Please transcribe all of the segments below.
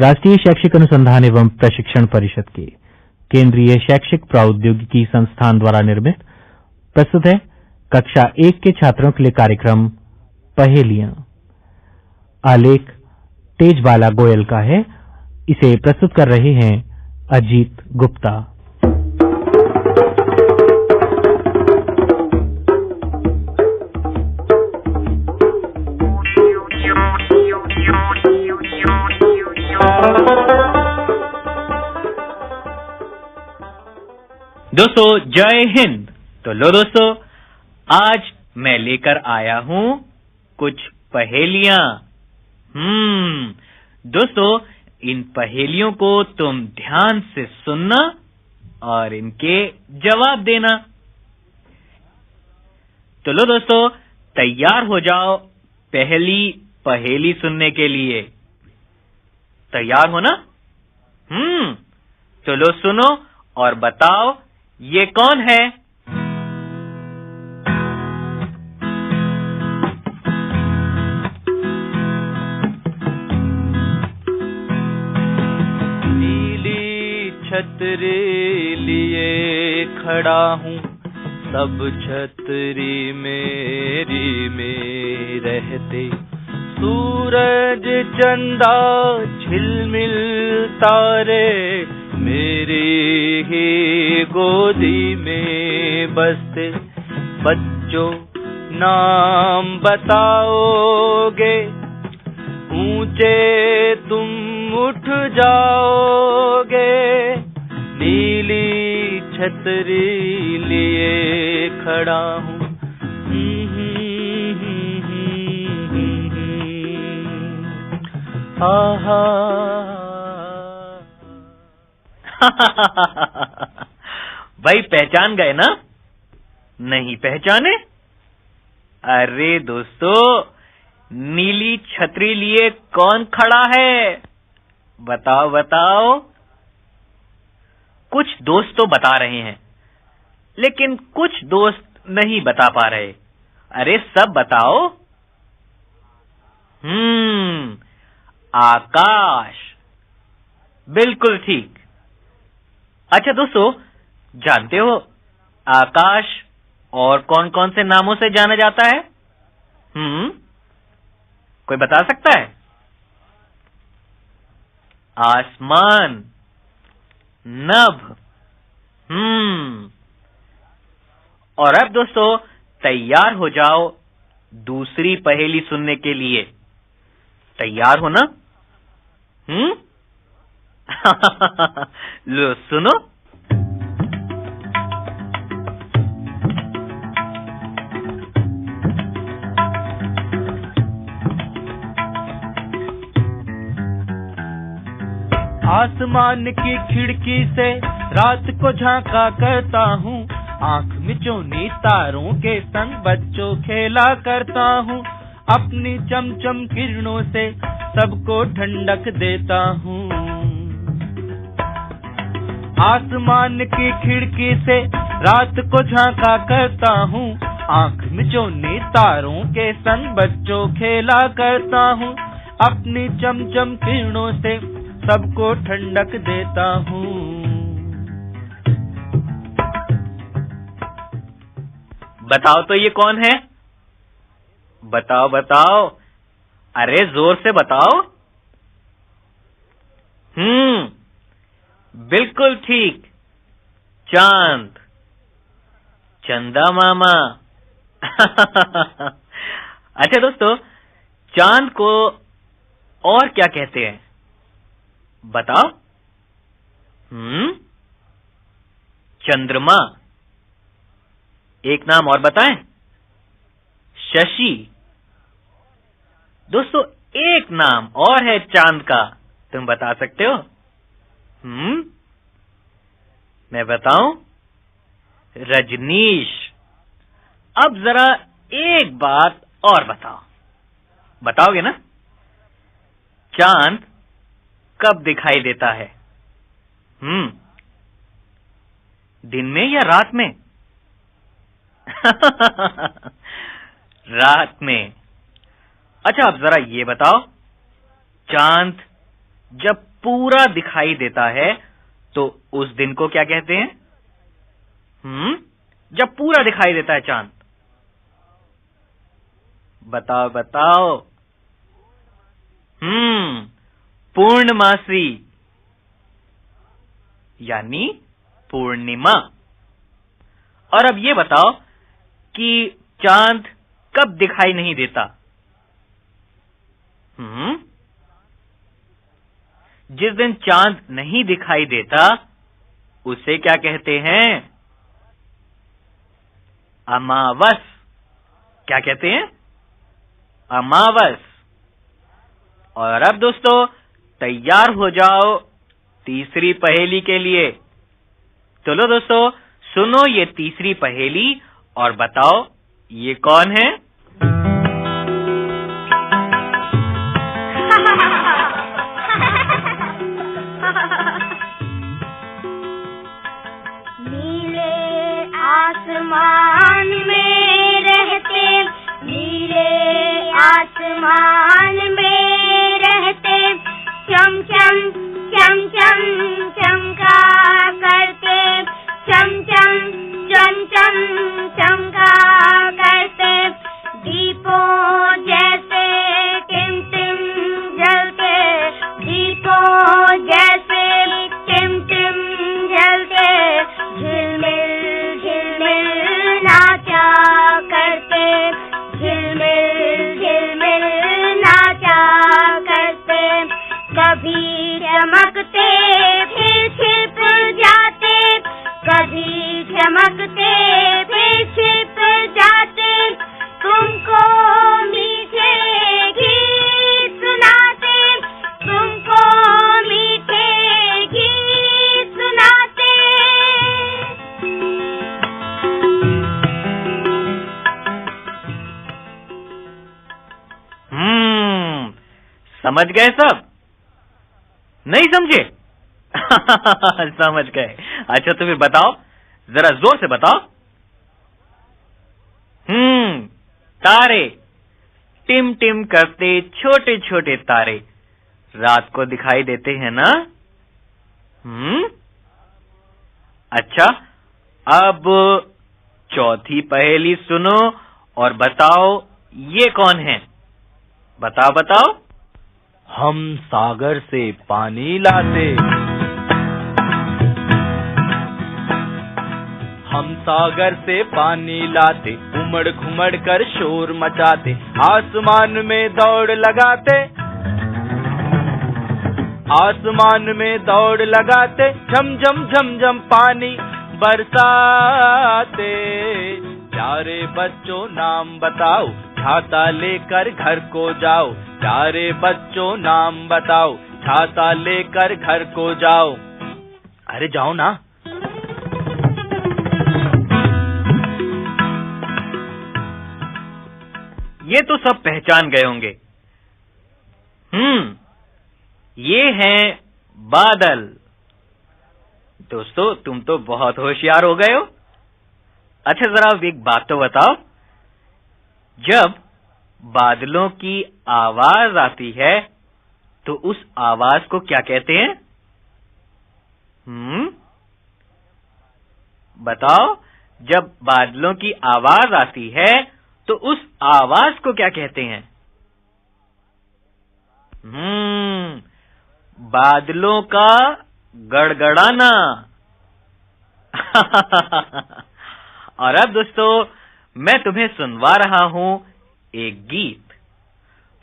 राष्ट्रीय शैक्षिक अनुसंधान एवं प्रशिक्षण परिषद के केंद्रीय शैक्षिक प्रौद्योगिकी संस्थान द्वारा निर्मित, प्रस्तुत है कक्षा एक के छात्रों के लिए कार्यक्रम पहेलियाँ। आलेख तेजबाला गोयल का है। इसे प्रस्तुत कर रहे हैं अजीत गुप्ता। दोस्तों, जय हिंद। तो लो दोस्तों, आज मैं लेकर आया हूँ कुछ पहेलियाँ। हम्म दोस्तों, इन पहेलियों को तुम ध्यान से सुनना और इनके जवाब देना। तो लो दोस्तों, तैयार हो जाओ पहली पहेली सुनने के लिए। तैयार हो ना? हम्म तो लो सुनो और बताओ ये कौन है? नीली छतरी लिए खड़ा हूँ। सब छतरी मेरी में रहते। सूरज चंदा, झिलमिल तारे मेरी ही गोदी में बसते बच्चों, नाम बताओगे। ऊँचे तुम उठ जाओगे। नीली छतरी लिए खड़ा हूँ। आहा। भाई, पहचान गए ना? नहीं पहचाने? अरे दोस्तों, नीली छतरी लिए कौन खड़ा है? बताओ बताओ। कुछ दोस्त तो बता रहे हैं, लेकिन कुछ दोस्त नहीं बता पा रहे। अरे, सब बताओ। हम्म आकाश। बिल्कुल ठीक। अच्छा दोस्तों, जानते हो आकाश और कौन कौन से नामों से जाना जाता है? हम्म कोई बता सकता है? आसमान, नभ हम्म। और अब, दोस्तों, तैयार हो जाओ दूसरी पहेली सुनने के लिए। तैयार हो ना? हम्म? लो सुनो आसमान की खिड़की से रात को झांका करता हूँ। आँख मिचोनी तारों के संग बच्चों खेला करता हूँ। अपनी चमचम किरणों से सबको ठंडक देता हूँ। आसमान की खिड़की से रात को झांका करता हूँ। आँख मिचोनी तारों के संग बच्चों खेला करता हूँ। अपनी चमचम किरणों से सबको ठंडक देता हूँ। बताओ तो ये कौन है? बताओ बताओ। अरे, ज़ोर से बताओ। हम्म। बिल्कुल ठीक। चाँद। चंदा मामा। अच्छा दोस्तों, चाँद को और क्या कहते हैं? बताओ। हम्म। चंद्रमा। एक नाम और बताएँ। शशि। दोस्तों, एक नाम और है चाँद का। तुम बता सकते हो? हम्म? मैं बताऊँ? रजनीश, अब जरा एक बात और बताओ। बताओगे ना? चाँद कब दिखाई देता है? हम्म। दिन में या रात में? रात में। अच्छा अब जरा ये बताओ, चाँद जब पूरा दिखाई देता है तो उस दिन को क्या कहते हैं? हम्म? जब पूरा दिखाई देता है चाँद। बताओ बताओ। हम्म पूर्णमासी। यानी पूर्णिमा। और अब ये बताओ कि चाँद कब दिखाई नहीं देता? हम्म जिस दिन चाँद नहीं दिखाई देता, उसे क्या कहते हैं? अमावस। क्या कहते हैं? अमावस। और अब दोस्तों, तैयार हो जाओ तीसरी पहेली के लिए। चलो दोस्तों, सुनो ये तीसरी पहेली और बताओ, ये कौन है? आसमान में समझ गए सब? नहीं समझे? समझ गए। अच्छा तो फिर बताओ। जरा ज़ोर से बताओ। हम्म तारे। टिम टिम करते छोटे छोटे तारे। रात को दिखाई देते हैं ना? हम्म। अच्छा अब चौथी पहेली सुनो और बताओ, ये कौन है? बताओ बताओ। हम सागर से पानी लाते। हम सागर से पानी लाते उमड़ घुमड़ कर शोर मचाते, आसमान में दौड़ लगाते। आसमान में दौड़ लगाते, झम झम झम झम पानी बरसाते। प्यारे बच्चों, नाम बताओ छाता लेकर घर को जाओ, प्यारे बच्चों नाम बताओ, छाता लेकर घर को जाओ। अरे जाओ ना। ये तो सब पहचान गए होंगे। हम्म ये हैं बादल। दोस्तों, तुम तो बहुत होशियार हो गए हो। अच्छा जरा एक बात तो बताओ। जब बादलों की आवाज़ आती है तो उस आवाज़ को क्या कहते हैं? हम्म? बताओ, जब बादलों की आवाज़ आती है तो उस आवाज़ को क्या कहते हैं? हम्म बादलों का गड़गड़ाना। और अब दोस्तों मैं तुम्हें सुनवा रहा हूँ एक गीत।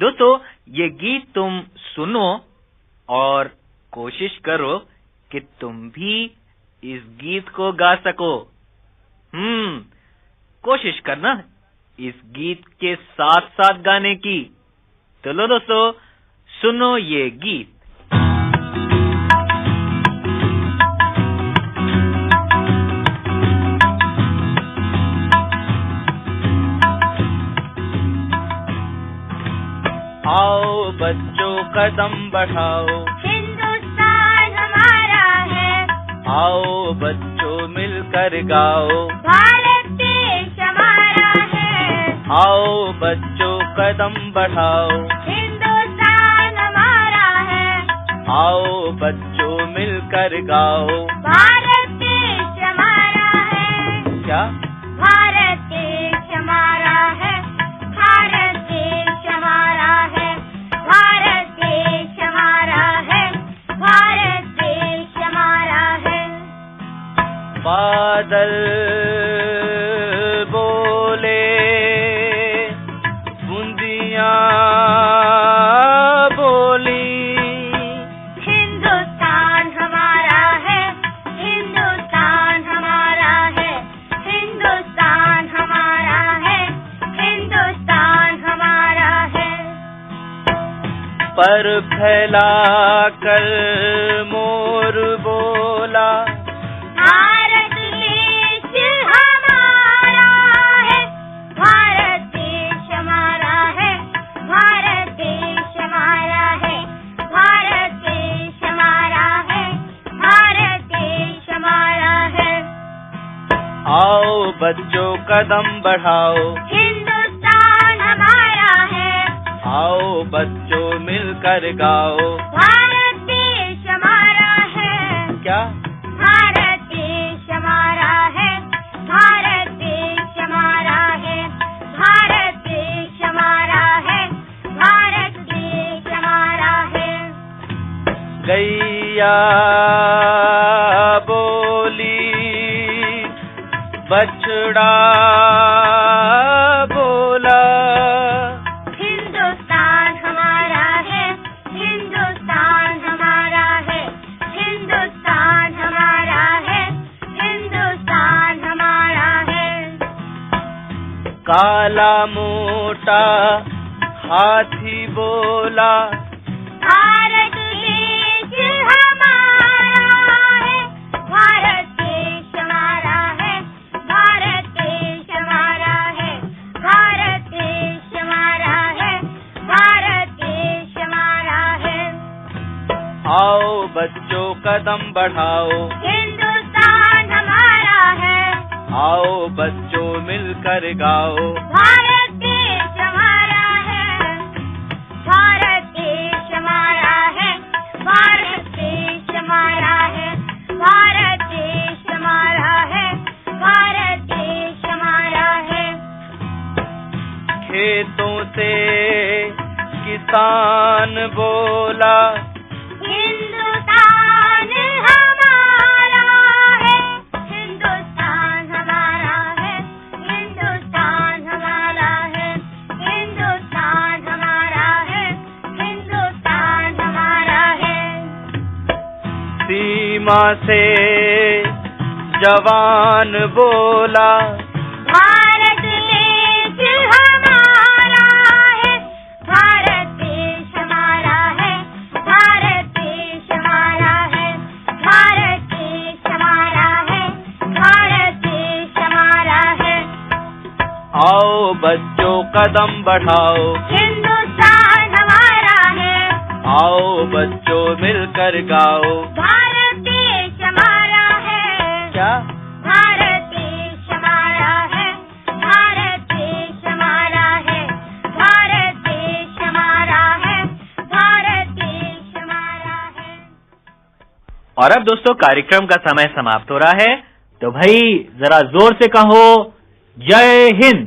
दोस्तों, ये गीत तुम सुनो और कोशिश करो कि तुम भी इस गीत को गा सको। हम्म कोशिश करना इस गीत के साथ साथ गाने की। चलो दोस्तों, सुनो ये गीत। बच्चों कदम बढ़ाओ। हिंदुस्तान हमारा है। आओ बच्चों मिलकर गाओ। भारत देश हमारा है। आओ बच्चों कदम बढ़ाओ। हिंदुस्तान हमारा है। आओ बच्चों मिलकर गाओ। भारत देश हमारा है। क्या? बादल बोले बूंदिया बोली। हिंदुस्तान हमारा है हिंदुस्तान हमारा है हिंदुस्तान हमारा है हिंदुस्तान हमारा है। पर फैला कर मोर बच्चों कदम बढ़ाओ। हिंदुस्तान हमारा है। आओ बच्चों मिलकर गाओ। भारत देश हमारा है। क्या? भारत देश हमारा है। भारत देश हमारा है। भारत देश हमारा है। भारत देश हमारा है। गैया बछड़ा बोला। हिंदुस्तान हमारा है हिंदुस्तान हमारा है हिंदुस्तान हमारा है हिंदुस्तान हमारा है। काला मोटा हाथी बोला आओ बच्चों कदम बढ़ाओ। हिंदुस्तान हमारा है। आओ बच्चों मिलकर गाओ। भारत देश हमारा है। भारत देश हमारा है। भारत देश हमारा है। भारत देश हमारा है। भारत देश हमारा है। खेतों से किसान बोला सीमा से जवान बोला भारत देश हमारा है भारत देश हमारा है भारत देश हमारा है भारत देश हमारा है भारत देश हमारा है। आओ बच्चों कदम बढ़ाओ। हिंदुस्तान हमारा है। आओ बच्चों मिलकर गाओ। और अब दोस्तों, कार्यक्रम का समय समाप्त हो रहा है। तो भाई, जरा ज़ोर से कहो, जय हिंद।